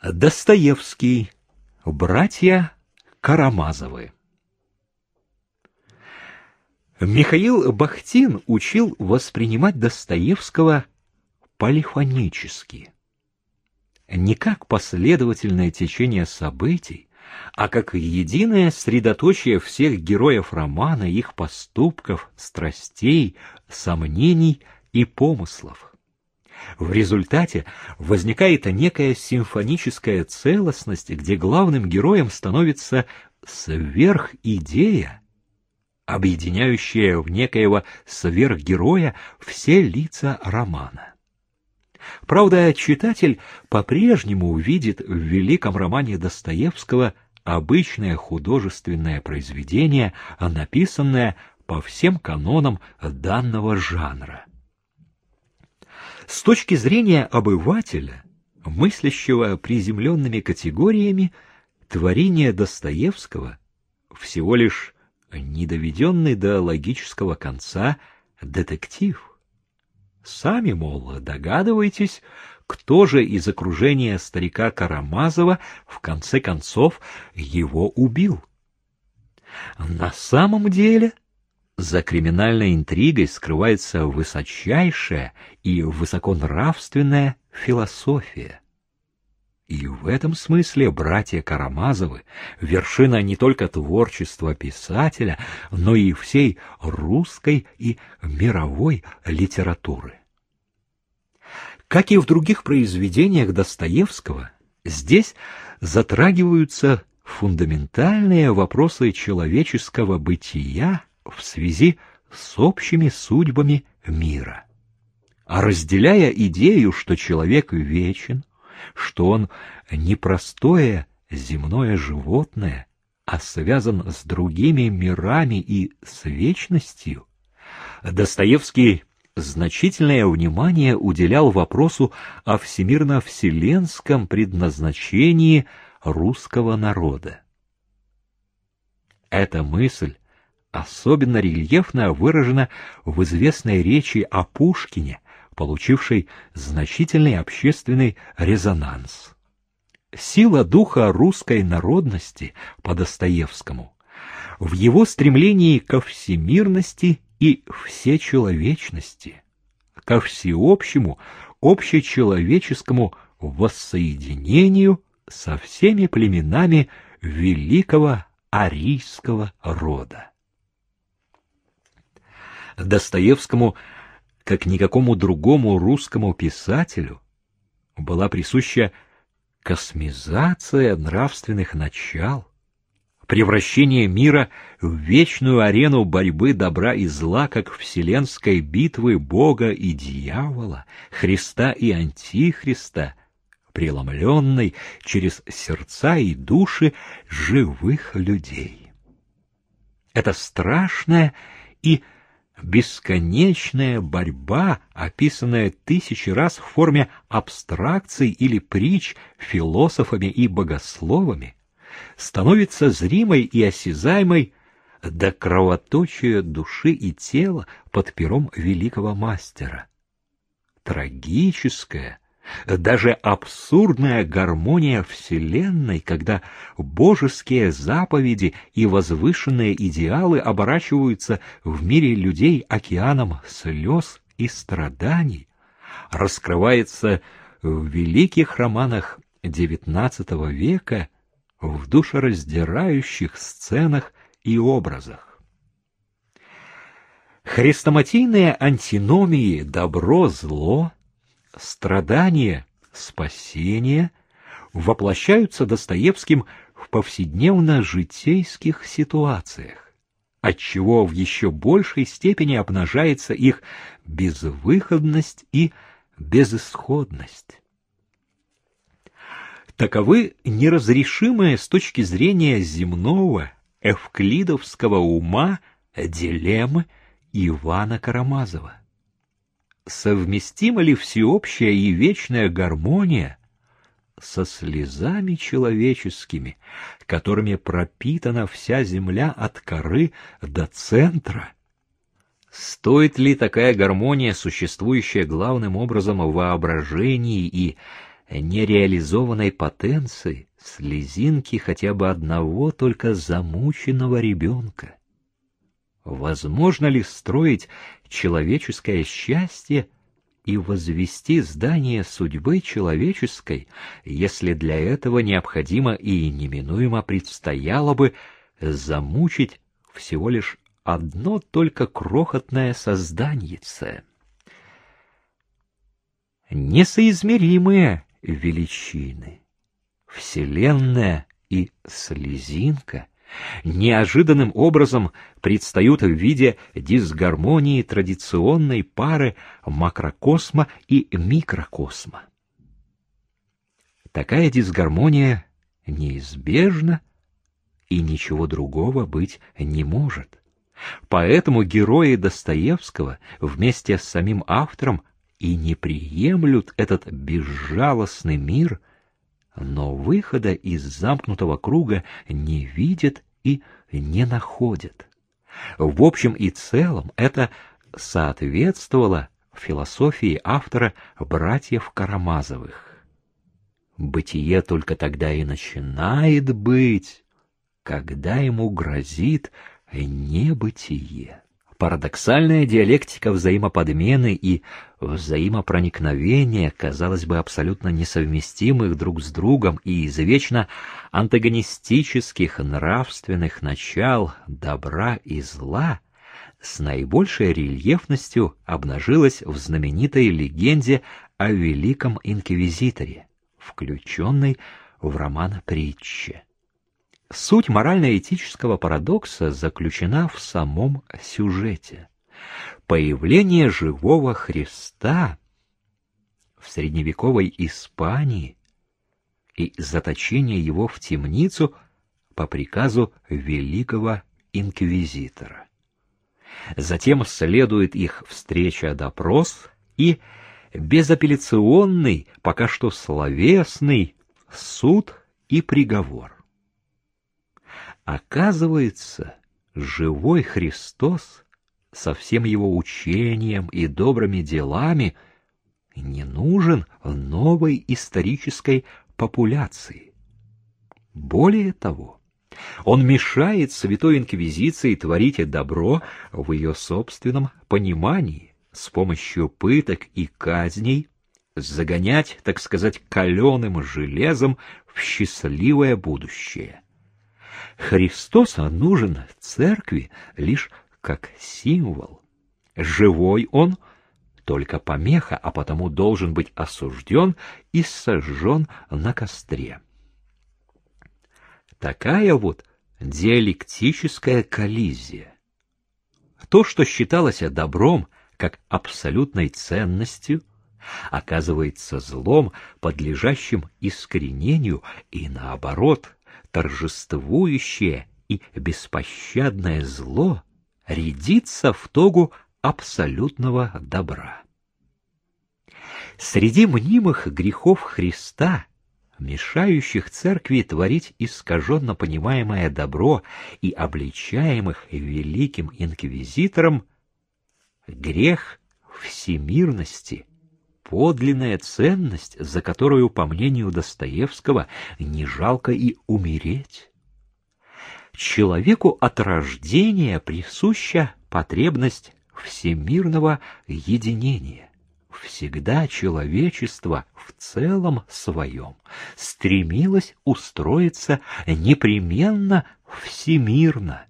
Достоевский. Братья Карамазовы. Михаил Бахтин учил воспринимать Достоевского полифонически. Не как последовательное течение событий, а как единое средоточие всех героев романа, их поступков, страстей, сомнений и помыслов. В результате возникает некая симфоническая целостность, где главным героем становится сверхидея, объединяющая в некоего сверхгероя все лица романа. Правда, читатель по-прежнему увидит в великом романе Достоевского обычное художественное произведение, написанное по всем канонам данного жанра. С точки зрения обывателя, мыслящего приземленными категориями, творение Достоевского всего лишь недоведенный до логического конца детектив. Сами, мол, догадываетесь, кто же из окружения старика Карамазова в конце концов его убил. На самом деле за криминальной интригой скрывается высочайшая и высоконравственная философия. И в этом смысле братья Карамазовы — вершина не только творчества писателя, но и всей русской и мировой литературы. Как и в других произведениях Достоевского, здесь затрагиваются фундаментальные вопросы человеческого бытия в связи с общими судьбами мира. А разделяя идею, что человек вечен, что он не простое земное животное, а связан с другими мирами и с вечностью, Достоевский значительное внимание уделял вопросу о всемирно-вселенском предназначении русского народа. Эта мысль особенно рельефно выражена в известной речи о Пушкине, получившей значительный общественный резонанс. Сила духа русской народности по Достоевскому в его стремлении ко всемирности и всечеловечности, ко всеобщему, общечеловеческому воссоединению со всеми племенами великого арийского рода. Достоевскому, как никакому другому русскому писателю, была присуща космизация нравственных начал, превращение мира в вечную арену борьбы добра и зла, как вселенской битвы Бога и дьявола, Христа и Антихриста, преломленной через сердца и души живых людей. Это страшная и бесконечная борьба, описанная тысячи раз в форме абстракций или притч философами и богословами, становится зримой и осязаемой до кровоточия души и тела под пером великого мастера. Трагическая, даже абсурдная гармония Вселенной, когда божеские заповеди и возвышенные идеалы оборачиваются в мире людей океаном слез и страданий, раскрывается в великих романах XIX века в душераздирающих сценах и образах. Хрестоматийные антиномии «добро-зло» страдания, спасение воплощаются Достоевским в повседневно-житейских ситуациях, отчего в еще большей степени обнажается их безвыходность и безысходность. Таковы неразрешимые с точки зрения земного эвклидовского ума дилеммы Ивана Карамазова совместима ли всеобщая и вечная гармония со слезами человеческими, которыми пропитана вся земля от коры до центра? Стоит ли такая гармония, существующая главным образом в воображении и нереализованной потенции, слезинки хотя бы одного только замученного ребенка. Возможно ли строить человеческое счастье и возвести здание судьбы человеческой, если для этого необходимо и неминуемо предстояло бы замучить всего лишь одно только крохотное созданиеце? Несоизмеримые величины, Вселенная и слезинка — неожиданным образом предстают в виде дисгармонии традиционной пары макрокосма и микрокосма. Такая дисгармония неизбежна и ничего другого быть не может. Поэтому герои Достоевского вместе с самим автором и не приемлют этот безжалостный мир, но выхода из замкнутого круга не видят и не находят. В общем и целом это соответствовало философии автора братьев Карамазовых. Бытие только тогда и начинает быть, когда ему грозит небытие. Парадоксальная диалектика взаимоподмены и взаимопроникновения, казалось бы, абсолютно несовместимых друг с другом и извечно антагонистических нравственных начал добра и зла, с наибольшей рельефностью обнажилась в знаменитой легенде о Великом Инквизиторе, включенной в роман «Притча». Суть морально-этического парадокса заключена в самом сюжете. Появление живого Христа в средневековой Испании и заточение его в темницу по приказу великого инквизитора. Затем следует их встреча-допрос и безапелляционный, пока что словесный, суд и приговор. Оказывается, живой Христос со всем его учением и добрыми делами не нужен новой исторической популяции. Более того, он мешает Святой Инквизиции творить добро в ее собственном понимании с помощью пыток и казней, загонять, так сказать, каленым железом в счастливое будущее. Христос нужен церкви лишь как символ. Живой он только помеха, а потому должен быть осужден и сожжен на костре. Такая вот диалектическая коллизия. То, что считалось добром как абсолютной ценностью, оказывается злом, подлежащим искоренению, и наоборот, торжествующее и беспощадное зло рядится в тогу абсолютного добра. Среди мнимых грехов Христа, мешающих церкви творить искаженно понимаемое добро и обличаемых великим инквизитором, грех всемирности, подлинная ценность, за которую, по мнению Достоевского, не жалко и умереть. Человеку от рождения присуща потребность всемирного единения. Всегда человечество в целом своем стремилось устроиться непременно всемирно.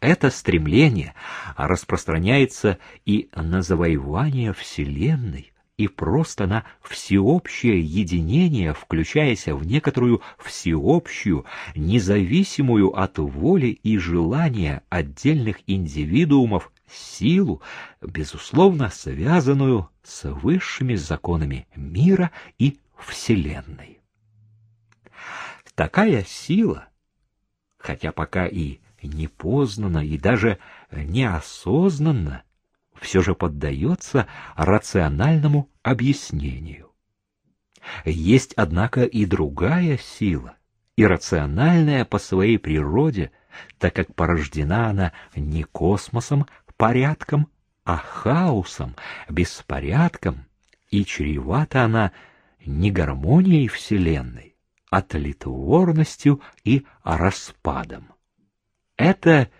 Это стремление распространяется и на завоевание Вселенной, и просто на всеобщее единение, включаясь в некоторую всеобщую, независимую от воли и желания отдельных индивидуумов силу, безусловно связанную с высшими законами мира и Вселенной. Такая сила, хотя пока и непознанно и даже неосознанно, все же поддается рациональному объяснению. Есть, однако, и другая сила, иррациональная по своей природе, так как порождена она не космосом, порядком, а хаосом, беспорядком, и чревата она не гармонией Вселенной, а тлетворностью и распадом. Это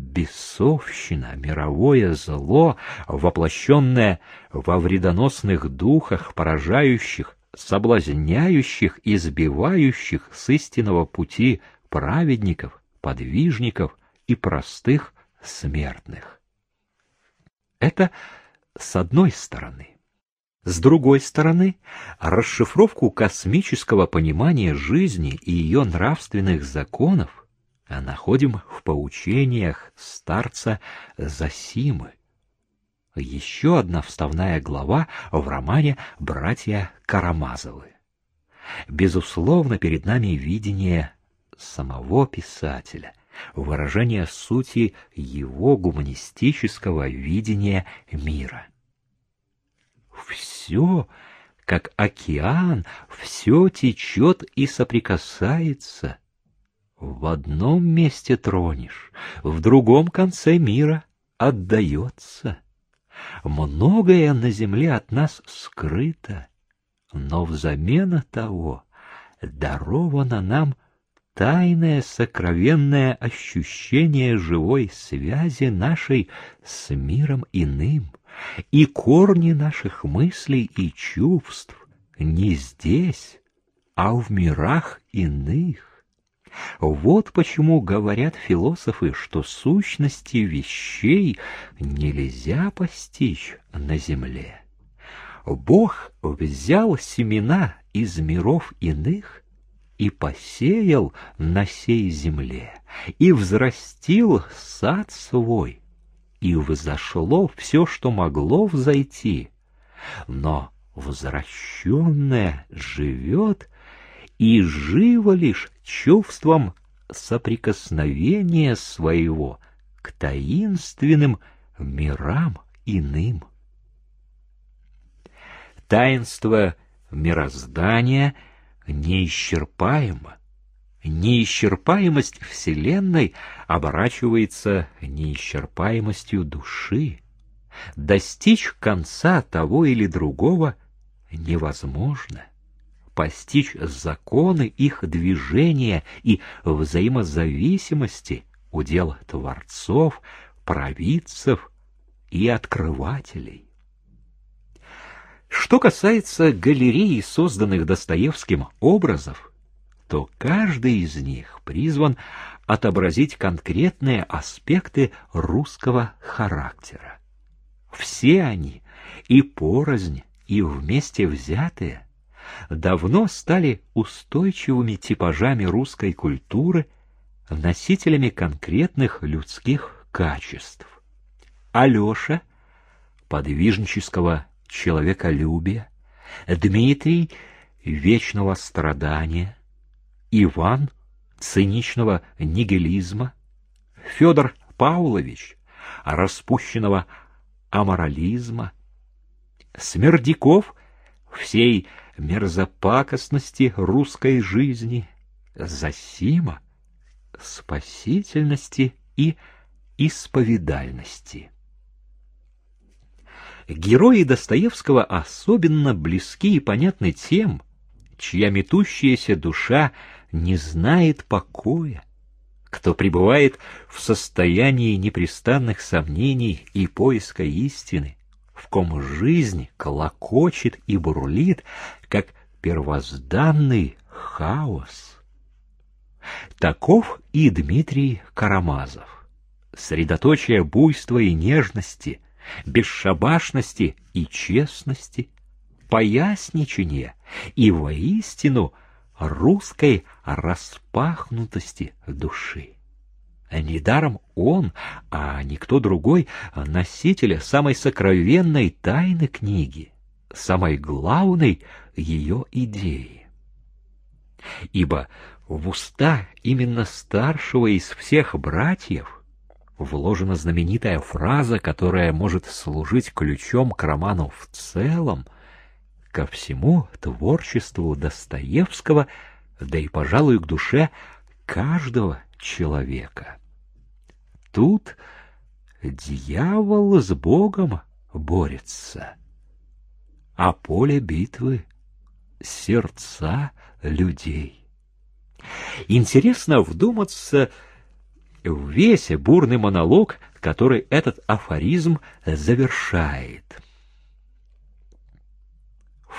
бесовщина, мировое зло, воплощенное во вредоносных духах, поражающих, соблазняющих и сбивающих с истинного пути праведников, подвижников и простых смертных. Это с одной стороны. С другой стороны, расшифровку космического понимания жизни и ее нравственных законов находим в поучениях старца Засимы. Еще одна вставная глава в романе «Братья Карамазовы». Безусловно, перед нами видение самого писателя, выражение сути его гуманистического видения мира. Все, как океан, все течет и соприкасается. В одном месте тронешь, в другом конце мира отдается. Многое на земле от нас скрыто, но взамен того даровано нам тайное сокровенное ощущение живой связи нашей с миром иным, и корни наших мыслей и чувств не здесь, а в мирах иных. Вот почему говорят философы, что сущности вещей нельзя постичь на земле. Бог взял семена из миров иных и посеял на сей земле, и взрастил сад свой, и взошло все, что могло взойти. Но возвращенное живет и живо лишь чувством соприкосновения своего к таинственным мирам иным. Таинство мироздания — неисчерпаемо. Неисчерпаемость Вселенной оборачивается неисчерпаемостью души. Достичь конца того или другого невозможно. Постичь законы их движения и взаимозависимости удел творцов, провидцев и открывателей. Что касается галереи, созданных Достоевским образов, то каждый из них призван отобразить конкретные аспекты русского характера. Все они, и порознь, и вместе взятые, давно стали устойчивыми типажами русской культуры, носителями конкретных людских качеств. Алеша — подвижнического человеколюбия, Дмитрий — вечного страдания, Иван — циничного нигилизма, Федор Павлович — распущенного аморализма, Смердяков — всей мерзопакостности русской жизни, Засима — спасительности и исповедальности. Герои Достоевского особенно близки и понятны тем, чья метущаяся душа не знает покоя, кто пребывает в состоянии непрестанных сомнений и поиска истины, в ком жизнь колокочет и бурлит, как первозданный хаос. Таков и Дмитрий Карамазов, средоточие буйства и нежности — бесшабашности и честности, поясничания и воистину русской распахнутости души. Недаром он, а никто другой, носитель самой сокровенной тайны книги, самой главной ее идеи. Ибо в уста именно старшего из всех братьев вложена знаменитая фраза, которая может служить ключом к роману в целом, ко всему творчеству Достоевского, да и, пожалуй, к душе каждого человека. Тут дьявол с Богом борется, а поле битвы сердца людей. Интересно вдуматься в весь бурный монолог, который этот афоризм завершает.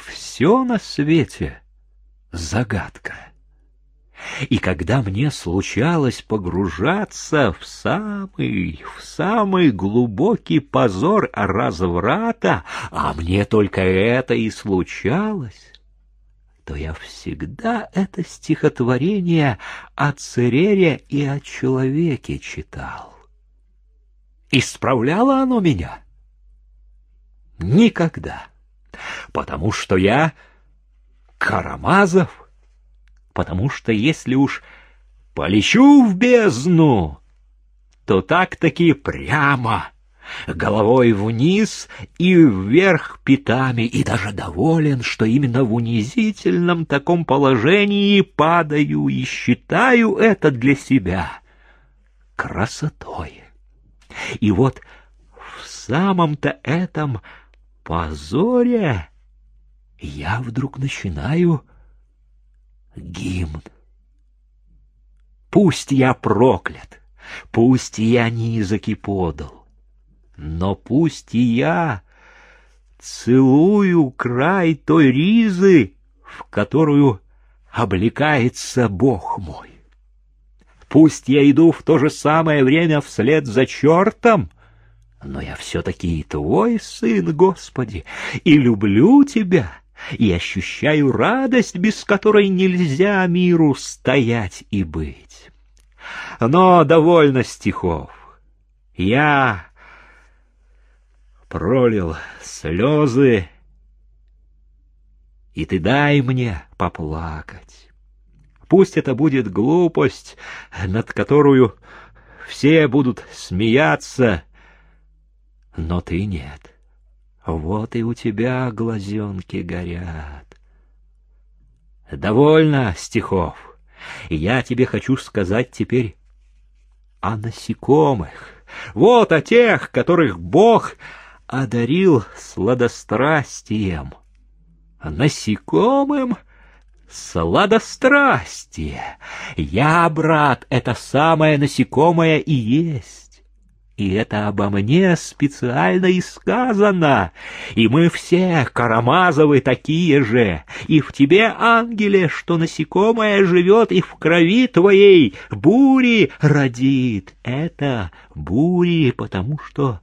Все на свете загадка. И когда мне случалось погружаться в самый, в самый глубокий позор разврата, а мне только это и случалось, то я всегда это стихотворение о Церере и о человеке читал. Исправляло оно меня? Никогда. Потому что я Карамазов, потому что если уж полечу в бездну, то так-таки прямо, головой вниз и вверх пятами, и даже доволен, что именно в унизительном таком положении падаю и считаю это для себя красотой. И вот в самом-то этом позоре я вдруг начинаю гимн. Пусть я проклят, пусть я низоки подал, но пусть и я целую край той ризы, в которую облекается Бог мой. Пусть я иду в то же самое время вслед за чертом, но я все-таки и твой сын, Господи, и люблю тебя, и ощущаю радость, без которой нельзя миру стоять и быть. Но довольно стихов. Я пролил слезы, и ты дай мне поплакать. Пусть это будет глупость, над которую все будут смеяться, но ты нет. Вот и у тебя глазенки горят. Довольно стихов. Я тебе хочу сказать теперь о насекомых. Вот о тех, которых Бог одарил сладострастием. Насекомым сладострастие. Я, брат, это самое насекомое и есть. И это обо мне специально и сказано. И мы все, Карамазовы, такие же. И в тебе, ангеле, что насекомое живет и в крови твоей бури родит. Это бури, потому что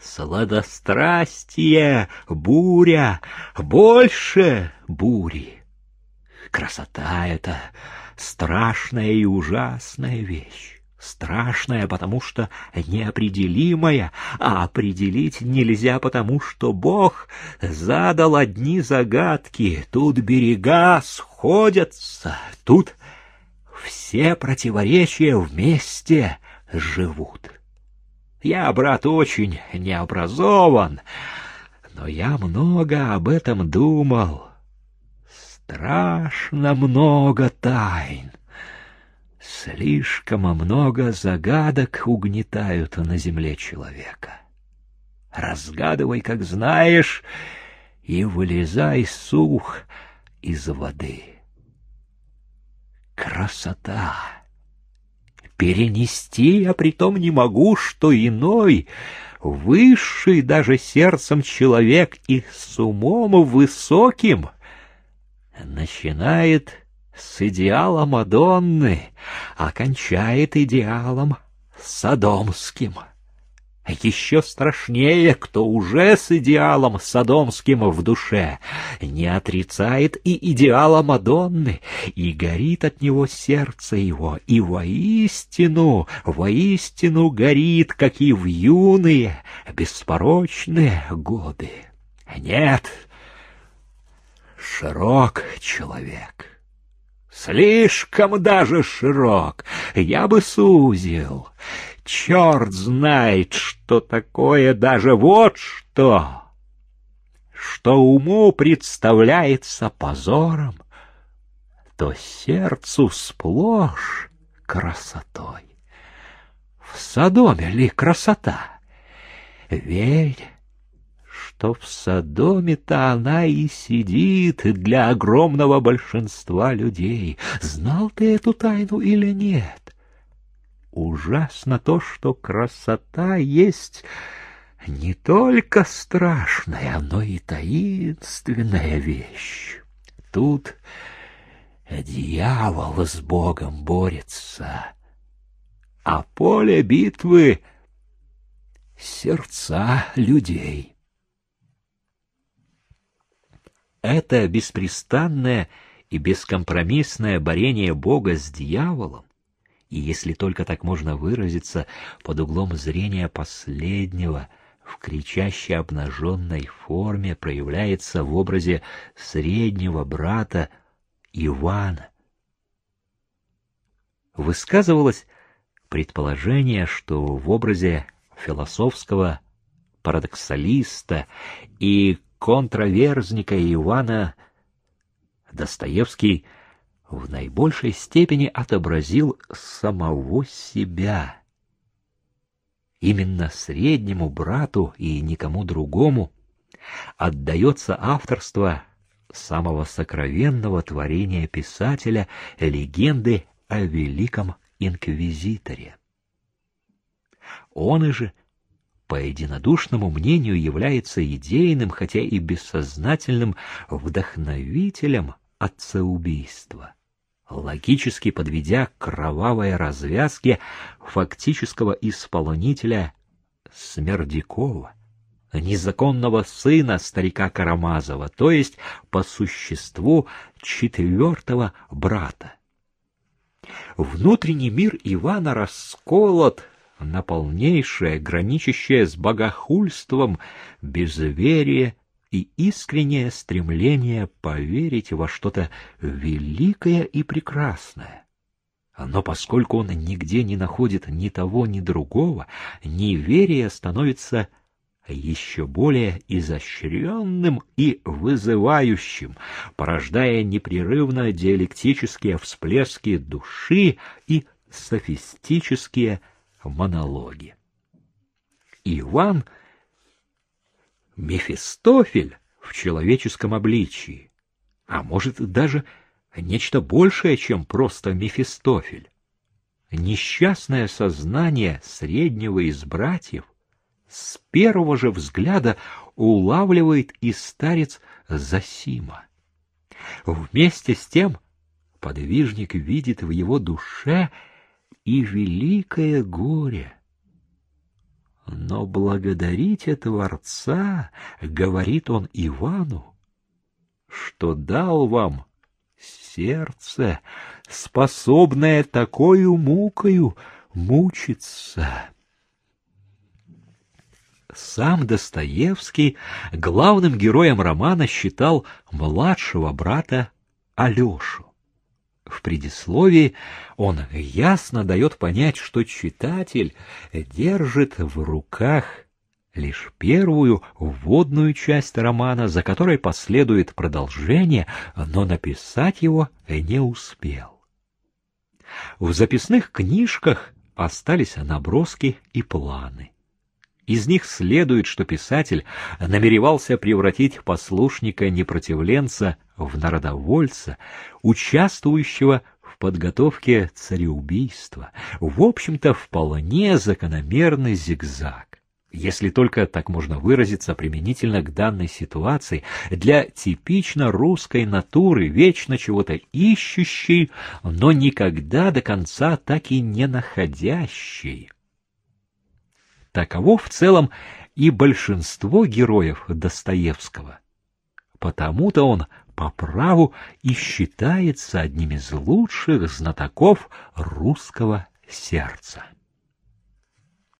сладострастие, буря, больше бури. Красота — это страшная и ужасная вещь страшная, потому что неопределимая, а определить нельзя, потому что Бог задал одни загадки. Тут берега сходятся, тут все противоречия вместе живут. Я, брат, очень необразован, но я много об этом думал. Страшно много тайн. Слишком много загадок угнетают на земле человека. Разгадывай, как знаешь, и вылезай сух из воды. Красота! Перенести я притом не могу, что иной, высший даже сердцем человек и с умом высоким, начинает с идеала Мадонны, а кончает идеалом садомским. Еще страшнее, кто уже с идеалом садомским в душе, не отрицает и идеала Мадонны, и горит от него сердце его, и воистину, воистину горит, как и в юные, беспорочные годы. Нет, широк человек, Слишком даже широк, я бы сузил. Черт знает, что такое даже вот что, что уму представляется позором, то сердцу сплошь красотой. В Содоме ли красота? Верь, что в Содоме-то она и сидит для огромного большинства людей. Знал ты эту тайну или нет? Ужасно то, что красота есть не только страшная, но и таинственная вещь. Тут дьявол с Богом борется, а поле битвы — сердца людей. Это беспрестанное и бескомпромиссное борение Бога с дьяволом, и если только так можно выразиться, под углом зрения последнего — в кричащей обнаженной форме проявляется в образе среднего брата Ивана. Высказывалось предположение, что в образе философского парадоксалиста и контраверзника Ивана Достоевский в наибольшей степени отобразил самого себя. Именно среднему брату и никому другому отдается авторство самого сокровенного творения писателя легенды о великом инквизиторе. Он же, по единодушному мнению, является идейным, хотя и бессознательным вдохновителем отцеубийства логически подведя к кровавой развязке фактического исполнителя Смердякова, незаконного сына старика Карамазова, то есть по существу четвертого брата. Внутренний мир Ивана расколот на полнейшее, граничащее с богохульством, безверие и искреннее стремление поверить во что-то великое и прекрасное. Но поскольку он нигде не находит ни того, ни другого, неверие становится еще более изощренным и вызывающим, порождая непрерывно диалектические всплески души и софистические монологи. Иван — Мефистофель в человеческом обличии, а может даже нечто большее, чем просто Мефистофель. Несчастное сознание среднего из братьев с первого же взгляда улавливает и старец Засима. Вместе с тем подвижник видит в его душе и великое горе — но благодарите Творца, говорит он Ивану, что дал вам сердце, способное такою мукою мучиться. Сам Достоевский главным героем романа считал младшего брата Алешу. В предисловии он ясно дает понять, что читатель держит в руках лишь первую вводную часть романа, за которой последует продолжение, но написать его не успел. В записных книжках остались наброски и планы. Из них следует, что писатель намеревался превратить послушника-непротивленца в народовольца, участвующего в подготовке цареубийства. В общем-то, вполне закономерный зигзаг. Если только так можно выразиться применительно к данной ситуации, для типично русской натуры, вечно чего-то ищущей, но никогда до конца так и не находящей. Таково в целом и большинство героев Достоевского. Потому-то он по праву и считается одним из лучших знатоков русского сердца.